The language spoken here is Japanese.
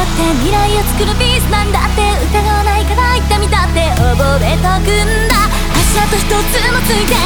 だって未来を作るピースなんだって疑わないから言ってみたって覚えとくんだ。足跡一つもついて